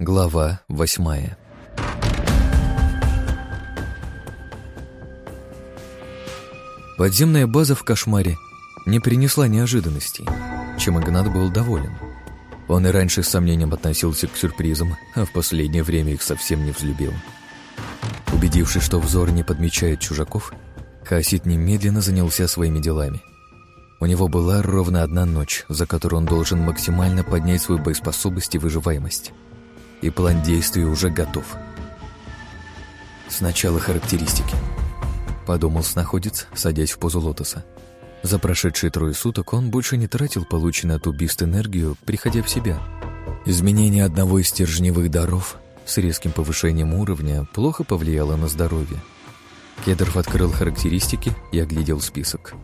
Глава восьмая Подземная база в кошмаре не принесла неожиданностей, чем Игнат был доволен. Он и раньше с сомнением относился к сюрпризам, а в последнее время их совсем не взлюбил. Убедившись, что взор не подмечает чужаков, Хаосит немедленно занялся своими делами. У него была ровно одна ночь, за которую он должен максимально поднять свою боеспособность и выживаемость и план действий уже готов. Сначала характеристики. Подумал снаходец, садясь в позу лотоса. За прошедшие трое суток он больше не тратил полученную от убийств энергию, приходя в себя. Изменение одного из стержневых даров с резким повышением уровня плохо повлияло на здоровье. Кедров открыл характеристики и оглядел список.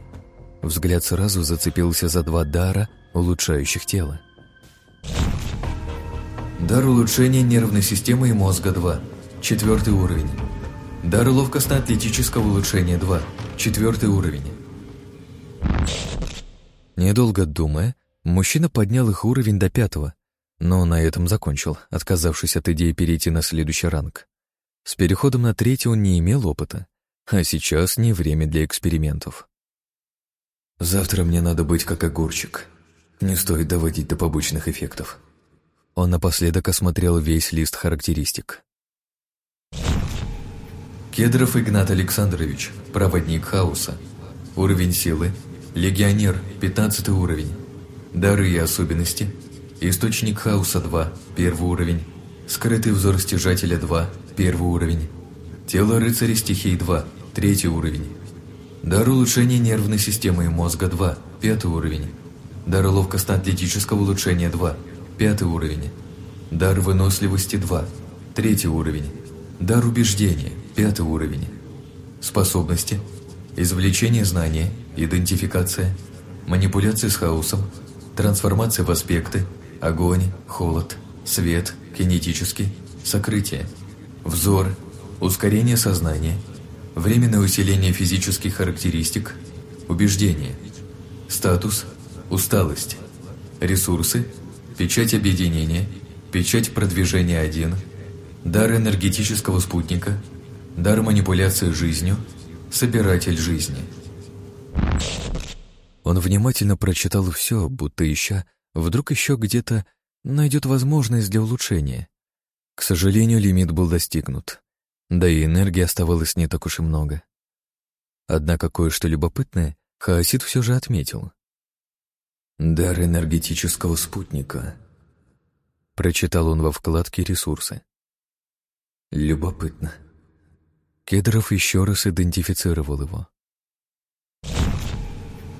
Взгляд сразу зацепился за два дара, улучшающих тело. Дар улучшения нервной системы и мозга 2. Четвертый уровень. Дар ловкостно-атлетического улучшения 2. Четвертый уровень. Недолго думая, мужчина поднял их уровень до пятого, но на этом закончил, отказавшись от идеи перейти на следующий ранг. С переходом на третий он не имел опыта, а сейчас не время для экспериментов. «Завтра мне надо быть как огурчик. Не стоит доводить до побочных эффектов», он напоследок осмотрел весь лист характеристик. Кедров Игнат Александрович, проводник хаоса. Уровень силы. Легионер, 15 уровень. Дары и особенности. Источник хаоса 2, первый уровень. Скрытый взор стяжателя 2, первый уровень. Тело рыцаря стихий 2, третий уровень. Дар улучшения нервной системы и мозга 2, пятый уровень. Дар ловкостно-атлетического улучшения 2, Пятый уровень. Дар выносливости 2. Третий уровень. Дар убеждения. Пятый уровень. Способности. Извлечение знания. Идентификация. Манипуляция с хаосом. Трансформация в аспекты. Огонь. Холод. Свет. Кинетический. Сокрытие. Взор. Ускорение сознания. Временное усиление физических характеристик. Убеждение. Статус. Усталость. Ресурсы печать объединения, печать продвижения 1, дар энергетического спутника, дар манипуляции жизнью, собиратель жизни. Он внимательно прочитал все, будто ища, вдруг еще где-то найдет возможность для улучшения. К сожалению, лимит был достигнут, да и энергии оставалось не так уж и много. Однако кое-что любопытное Хаосид все же отметил. «Дар энергетического спутника», — прочитал он во вкладке «Ресурсы». «Любопытно». Кедров еще раз идентифицировал его.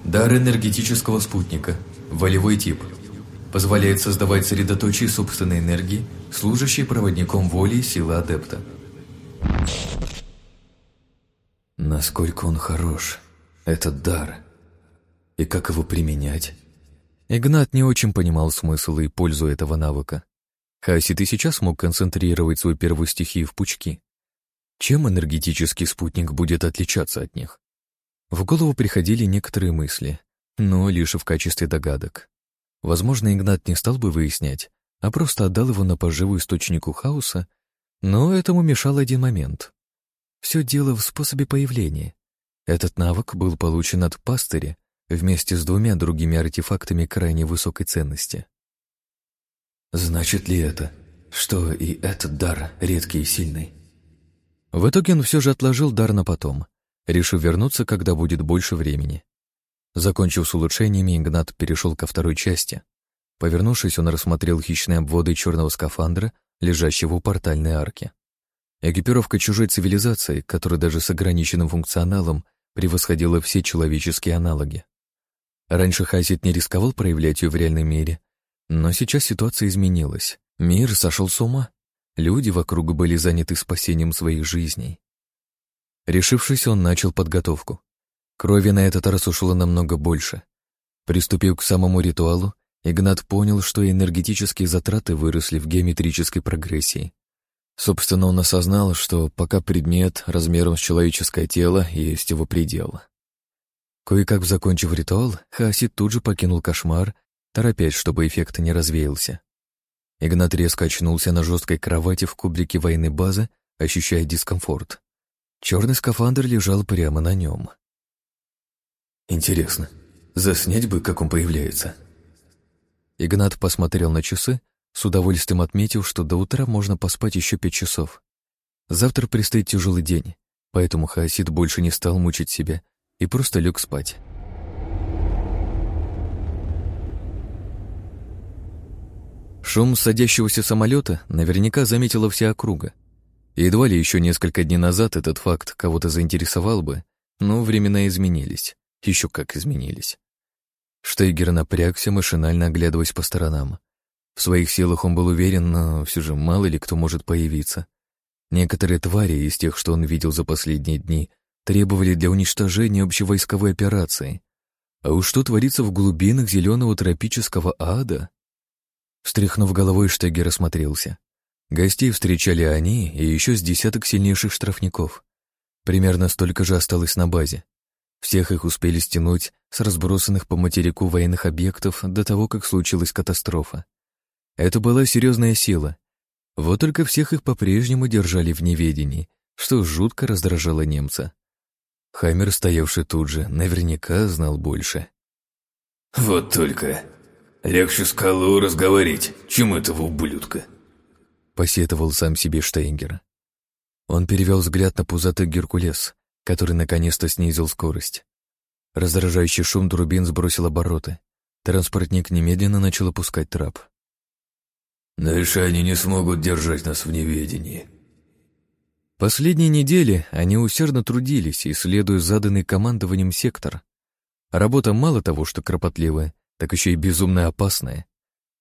Дар энергетического спутника. Волевой тип. Позволяет создавать средоточие собственной энергии, служащей проводником воли и силы адепта. Насколько он хорош, этот дар. И как его применять? Игнат не очень понимал смысл и пользу этого навыка. Хасит и сейчас мог концентрировать свою первую стихию в пучки. Чем энергетический спутник будет отличаться от них? В голову приходили некоторые мысли, но лишь в качестве догадок. Возможно, Игнат не стал бы выяснять, а просто отдал его на поживу источнику хаоса, но этому мешал один момент. Все дело в способе появления. Этот навык был получен от пастыря, вместе с двумя другими артефактами крайне высокой ценности. Значит ли это, что и этот дар редкий и сильный? В итоге он все же отложил дар на потом, решив вернуться, когда будет больше времени. Закончив с улучшениями, Игнат перешел ко второй части. Повернувшись, он рассмотрел хищные обводы черного скафандра, лежащего у портальной арки. Экипировка чужой цивилизации, которая даже с ограниченным функционалом превосходила все человеческие аналоги. Раньше Хасит не рисковал проявлять ее в реальном мире, но сейчас ситуация изменилась. Мир сошел с ума. Люди вокруг были заняты спасением своих жизней. Решившись, он начал подготовку. Крови на этот раз ушло намного больше. Приступив к самому ритуалу, Игнат понял, что энергетические затраты выросли в геометрической прогрессии. Собственно, он осознал, что пока предмет размером с человеческое тело есть его предел. Кое-как закончив ритуал, Хасид тут же покинул кошмар, торопясь, чтобы эффект не развеялся. Игнат резко очнулся на жесткой кровати в кубрике военной базы, ощущая дискомфорт. Черный скафандр лежал прямо на нем. «Интересно, заснять бы, как он появляется?» Игнат посмотрел на часы, с удовольствием отметив, что до утра можно поспать еще пять часов. Завтра предстоит тяжелый день, поэтому Хаосид больше не стал мучить себя и просто лег спать. Шум садящегося самолета наверняка заметила вся округа. едва ли еще несколько дней назад этот факт кого-то заинтересовал бы, но времена изменились. Еще как изменились. Штейгер напрягся, машинально оглядываясь по сторонам. В своих силах он был уверен, но все же мало ли кто может появиться. Некоторые твари из тех, что он видел за последние дни, требовали для уничтожения общевойсковой операции. А уж что творится в глубинах зеленого тропического ада? Встряхнув головой, Штегер осмотрелся. Гостей встречали они и еще с десяток сильнейших штрафников. Примерно столько же осталось на базе. Всех их успели стянуть с разбросанных по материку военных объектов до того, как случилась катастрофа. Это была серьезная сила. Вот только всех их по-прежнему держали в неведении, что жутко раздражало немца. Хаммер, стоявший тут же, наверняка знал больше. «Вот только Легче скалу разговорить, чем этого ублюдка. Посетовал сам себе Штейнгер. Он перевел взгляд на пузатый Геркулес, который наконец-то снизил скорость. Раздражающий шум турбин сбросил обороты. Транспортник немедленно начал опускать трап. «Дальше они не смогут держать нас в неведении». Последние недели они усердно трудились, исследуя заданный командованием сектор. Работа мало того, что кропотливая, так еще и безумно опасная.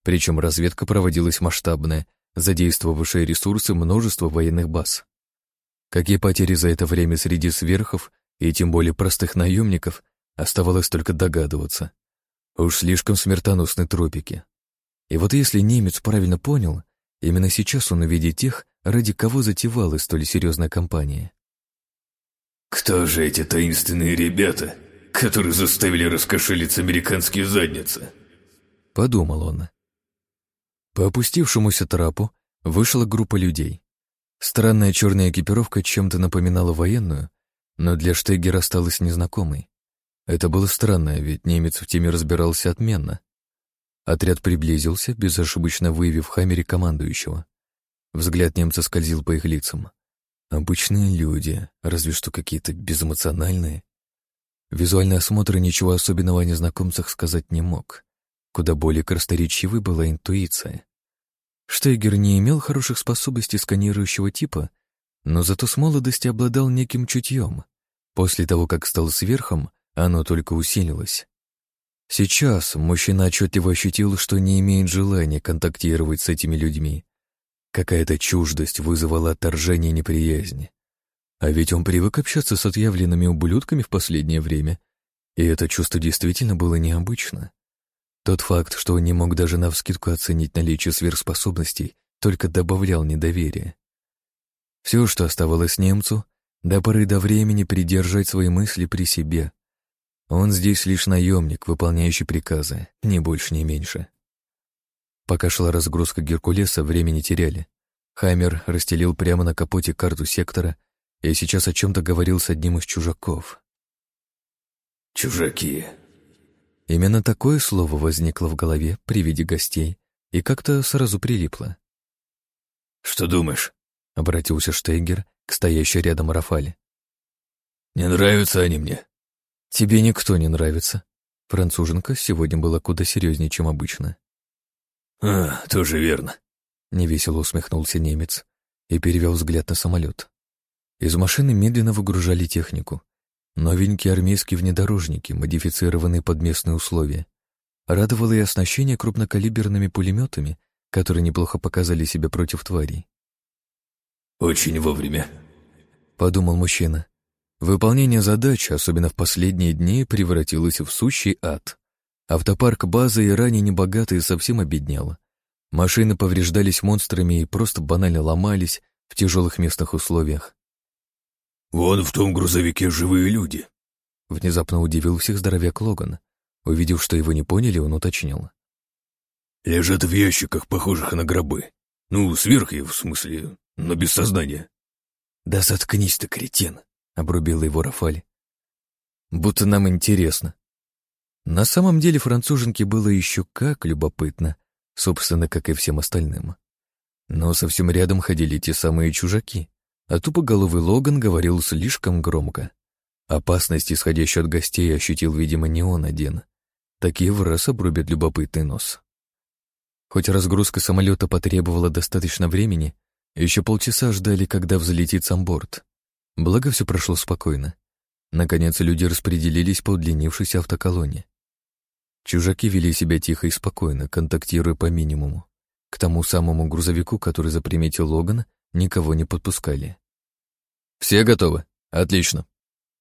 Причем разведка проводилась масштабная, задействовавшая ресурсы множества военных баз. Какие потери за это время среди сверхов и тем более простых наемников, оставалось только догадываться. Уж слишком смертоносны тропики. И вот если немец правильно понял, именно сейчас он увидит тех, ради кого затевалась столь серьезная кампания. «Кто же эти таинственные ребята?» которые заставили раскошелиться американские задницы. Подумал он. По опустившемуся трапу вышла группа людей. Странная черная экипировка чем-то напоминала военную, но для Штегера осталась незнакомой. Это было странно, ведь немец в теме разбирался отменно. Отряд приблизился, безошибочно выявив Хаммере командующего. Взгляд немца скользил по их лицам. Обычные люди, разве что какие-то безэмоциональные. Визуальный осмотр ничего особенного о незнакомцах сказать не мог. Куда более красноречивой была интуиция. Штейгер не имел хороших способностей сканирующего типа, но зато с молодости обладал неким чутьем. После того, как стал сверхом, оно только усилилось. Сейчас мужчина отчетливо ощутил, что не имеет желания контактировать с этими людьми. Какая-то чуждость вызывала отторжение и неприязнь. А ведь он привык общаться с отъявленными ублюдками в последнее время, и это чувство действительно было необычно. Тот факт, что он не мог даже навскидку оценить наличие сверхспособностей, только добавлял недоверия. Все, что оставалось немцу, до поры до времени придержать свои мысли при себе. Он здесь лишь наемник, выполняющий приказы, ни больше, ни меньше. Пока шла разгрузка Геркулеса, времени теряли. Хаймер расстелил прямо на капоте карту сектора я сейчас о чем-то говорил с одним из чужаков. «Чужаки». Именно такое слово возникло в голове при виде гостей и как-то сразу прилипло. «Что думаешь?» — обратился Штейгер к стоящей рядом Рафале. «Не нравятся они мне». «Тебе никто не нравится». Француженка сегодня была куда серьезнее, чем обычно. «А, тоже верно», — невесело усмехнулся немец и перевел взгляд на самолет. Из машины медленно выгружали технику. Новенькие армейские внедорожники, модифицированные под местные условия. Радовало и оснащение крупнокалиберными пулеметами, которые неплохо показали себя против тварей. «Очень вовремя», — подумал мужчина. Выполнение задач, особенно в последние дни, превратилось в сущий ад. Автопарк базы и ранее небогатый совсем обеднял. Машины повреждались монстрами и просто банально ломались в тяжелых местных условиях. «Вон в том грузовике живые люди», — внезапно удивил всех здоровяк Логан. Увидев, что его не поняли, он уточнил. Лежат в ящиках, похожих на гробы. Ну, сверху, в смысле, но без сознания. «Да заткнись ты, кретин!» — обрубила его Рафаль. «Будто нам интересно». На самом деле француженке было еще как любопытно, собственно, как и всем остальным. Но совсем рядом ходили те самые чужаки, а тупоголовый Логан говорил слишком громко. Опасность, исходящую от гостей, ощутил, видимо, не он один. Такие в раз обрубят любопытный нос. Хоть разгрузка самолета потребовала достаточно времени, еще полчаса ждали, когда взлетит сам борт. Благо, все прошло спокойно. Наконец, люди распределились по удлинившейся автоколонне. Чужаки вели себя тихо и спокойно, контактируя по минимуму. К тому самому грузовику, который заприметил Логан, никого не подпускали. «Все готовы? Отлично!»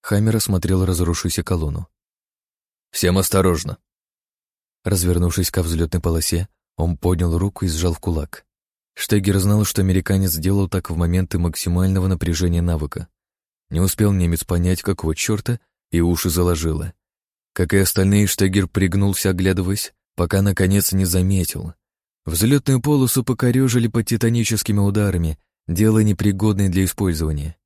Хаммер осмотрел разрушившуюся колонну. «Всем осторожно!» Развернувшись ко взлетной полосе, он поднял руку и сжал в кулак. Штегер знал, что американец сделал так в моменты максимального напряжения навыка. Не успел немец понять, какого черта, и уши заложило. Как и остальные, Штегер пригнулся, оглядываясь, пока наконец не заметил. Взлетную полосу покорежили под титаническими ударами, делая непригодной для использования.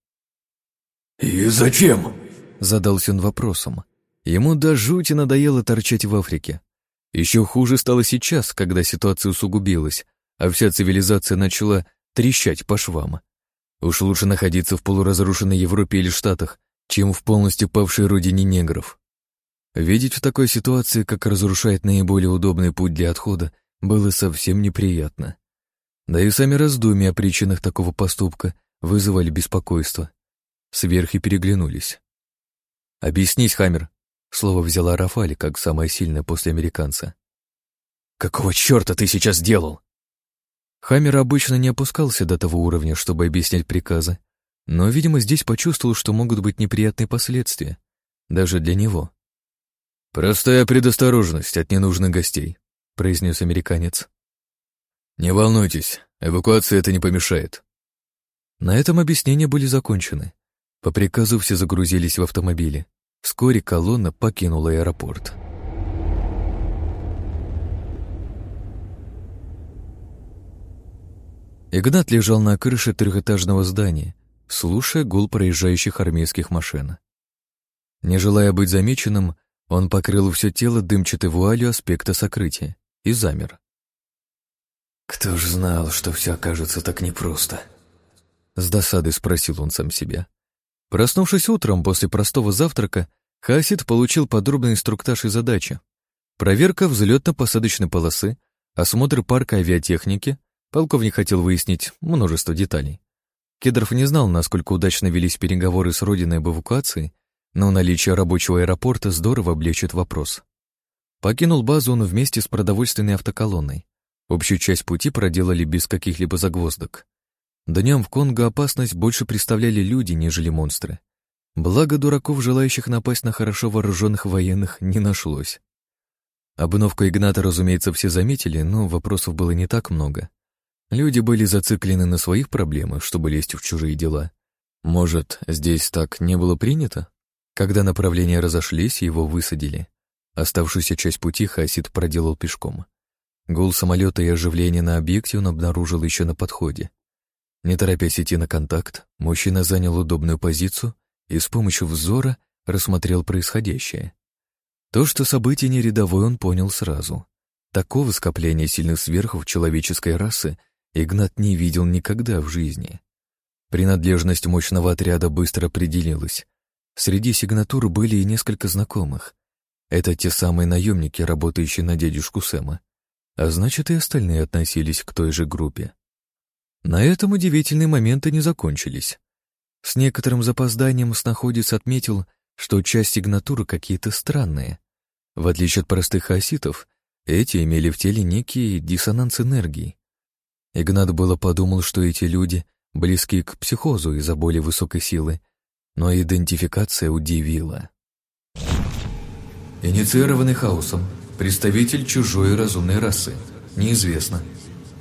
«И зачем?» — задался он вопросом. Ему до жути надоело торчать в Африке. Еще хуже стало сейчас, когда ситуация усугубилась, а вся цивилизация начала трещать по швам. Уж лучше находиться в полуразрушенной Европе или Штатах, чем в полностью павшей родине негров. Видеть в такой ситуации, как разрушает наиболее удобный путь для отхода, было совсем неприятно. Да и сами раздумья о причинах такого поступка вызывали беспокойство. Сверхи переглянулись. «Объяснись, Хаммер», — слово взяла Рафали, как самое сильное после американца. «Какого черта ты сейчас делал?» Хаммер обычно не опускался до того уровня, чтобы объяснять приказы, но, видимо, здесь почувствовал, что могут быть неприятные последствия, даже для него. «Простая предосторожность от ненужных гостей», — произнес американец. «Не волнуйтесь, эвакуация это не помешает». На этом объяснения были закончены. По приказу все загрузились в автомобили. Вскоре колонна покинула аэропорт. Игнат лежал на крыше трехэтажного здания, слушая гул проезжающих армейских машин. Не желая быть замеченным, он покрыл все тело дымчатой вуалью аспекта сокрытия и замер. «Кто ж знал, что все окажется так непросто?» С досадой спросил он сам себя. Проснувшись утром после простого завтрака, Хасид получил подробный инструктаж и задачи. Проверка взлетно-посадочной полосы, осмотр парка авиатехники, Полковник хотел выяснить множество деталей. Кедров не знал, насколько удачно велись переговоры с Родиной об эвакуации, но наличие рабочего аэропорта здорово облегчит вопрос. Покинул базу он вместе с продовольственной автоколонной. Общую часть пути проделали без каких-либо загвоздок. Днем в Конго опасность больше представляли люди, нежели монстры. Благо дураков, желающих напасть на хорошо вооруженных военных, не нашлось. Обновку Игната, разумеется, все заметили, но вопросов было не так много. Люди были зациклены на своих проблемах, чтобы лезть в чужие дела. Может, здесь так не было принято? Когда направления разошлись, его высадили. Оставшуюся часть пути Хасид проделал пешком. Гул самолета и оживление на объекте он обнаружил еще на подходе. Не торопясь идти на контакт, мужчина занял удобную позицию и с помощью взора рассмотрел происходящее. То, что событие не рядовое, он понял сразу. Такого скопления сильных сверхов человеческой расы Игнат не видел никогда в жизни. Принадлежность мощного отряда быстро определилась. Среди сигнатур были и несколько знакомых. Это те самые наемники, работающие на дядюшку Сэма. А значит, и остальные относились к той же группе. На этом удивительные моменты не закончились. С некоторым запозданием снаходец отметил, что часть сигнатуры какие-то странные. В отличие от простых оситов, эти имели в теле некий диссонанс энергии. Игнат было подумал, что эти люди близки к психозу из-за более высокой силы, но идентификация удивила. Инициированный хаосом, представитель чужой разумной расы, неизвестно.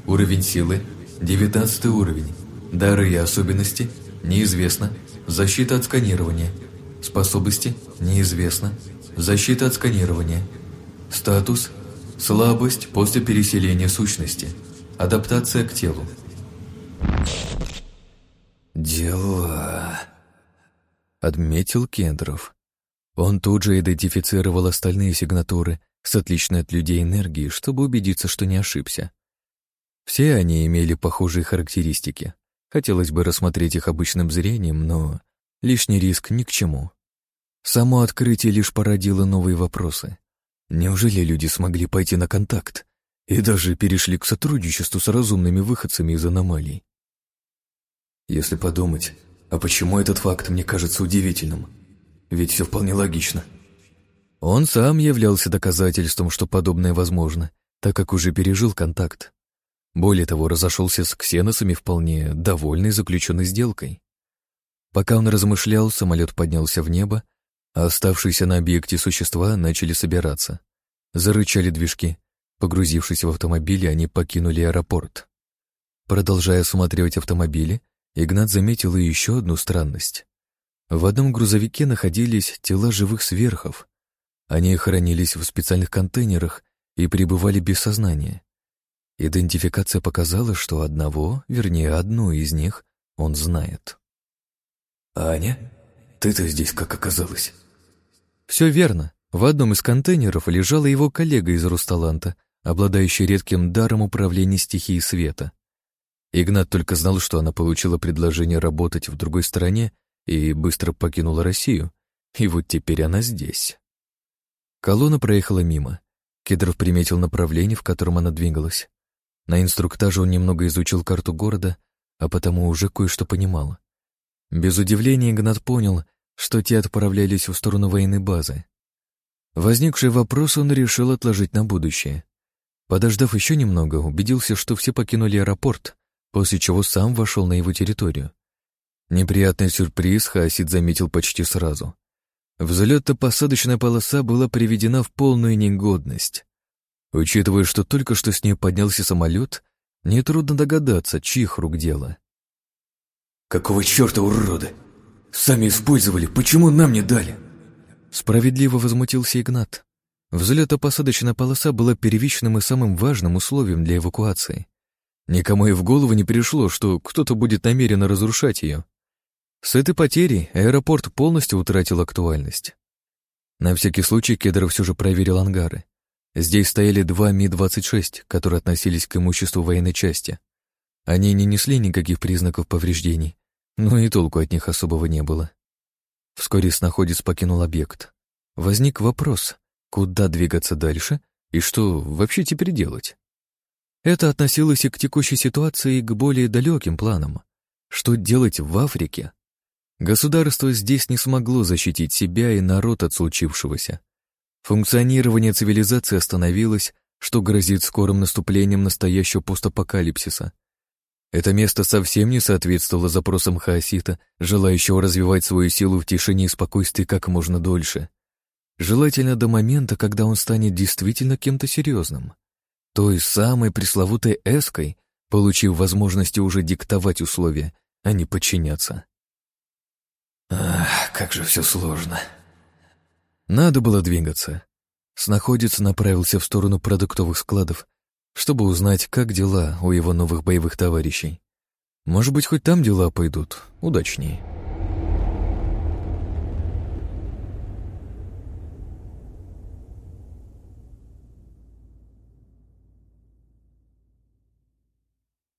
Уровень силы – 19 уровень. Дары и особенности – неизвестно. Защита от сканирования. Способности – неизвестно. Защита от сканирования. Статус Слабость после переселения сущности. Адаптация к телу. «Дела...» — отметил Кендров. Он тут же идентифицировал остальные сигнатуры с отличной от людей энергией, чтобы убедиться, что не ошибся. Все они имели похожие характеристики. Хотелось бы рассмотреть их обычным зрением, но лишний риск ни к чему. Само открытие лишь породило новые вопросы. Неужели люди смогли пойти на контакт и даже перешли к сотрудничеству с разумными выходцами из аномалий? Если подумать, а почему этот факт мне кажется удивительным? Ведь все вполне логично. Он сам являлся доказательством, что подобное возможно, так как уже пережил контакт. Более того, разошелся с ксеносами вполне довольный заключенной сделкой. Пока он размышлял, самолет поднялся в небо, а оставшиеся на объекте существа начали собираться. Зарычали движки. Погрузившись в автомобили, они покинули аэропорт. Продолжая осматривать автомобили, Игнат заметил и еще одну странность. В одном грузовике находились тела живых сверхов. Они хранились в специальных контейнерах и пребывали без сознания. Идентификация показала, что одного, вернее, одну из них он знает. «Аня, ты-то здесь как оказалась?» Все верно. В одном из контейнеров лежала его коллега из Русталанта, обладающий редким даром управления стихией света. Игнат только знал, что она получила предложение работать в другой стране и быстро покинула Россию. И вот теперь она здесь. Колонна проехала мимо. Кедров приметил направление, в котором она двигалась. На инструктаже он немного изучил карту города, а потому уже кое-что понимал. Без удивления Игнат понял, что те отправлялись в сторону военной базы. Возникший вопрос он решил отложить на будущее. Подождав еще немного, убедился, что все покинули аэропорт, после чего сам вошел на его территорию. Неприятный сюрприз Хасид заметил почти сразу. Взлетно-посадочная полоса была приведена в полную негодность. Учитывая, что только что с ней поднялся самолет, нетрудно догадаться, чьих рук дело. «Какого черта, уроды? Сами использовали, почему нам не дали?» Справедливо возмутился Игнат. Взлетно-посадочная полоса была первичным и самым важным условием для эвакуации. Никому и в голову не пришло, что кто-то будет намеренно разрушать ее. С этой потерей аэропорт полностью утратил актуальность. На всякий случай Кедров все же проверил ангары. Здесь стояли два Ми-26, которые относились к имуществу военной части. Они не несли никаких признаков повреждений, но и толку от них особого не было. Вскоре снаходец покинул объект. Возник вопрос, куда двигаться дальше и что вообще теперь делать? Это относилось и к текущей ситуации, и к более далеким планам. Что делать в Африке? Государство здесь не смогло защитить себя и народ от случившегося. Функционирование цивилизации остановилось, что грозит скорым наступлением настоящего постапокалипсиса. Это место совсем не соответствовало запросам Хаосита, желающего развивать свою силу в тишине и спокойствии как можно дольше. Желательно до момента, когда он станет действительно кем-то серьезным. Той самой пресловутой эской, получив возможность уже диктовать условия, а не подчиняться. Ах, как же все сложно. Надо было двигаться. Снаходец направился в сторону продуктовых складов, чтобы узнать, как дела у его новых боевых товарищей. Может быть, хоть там дела пойдут удачнее.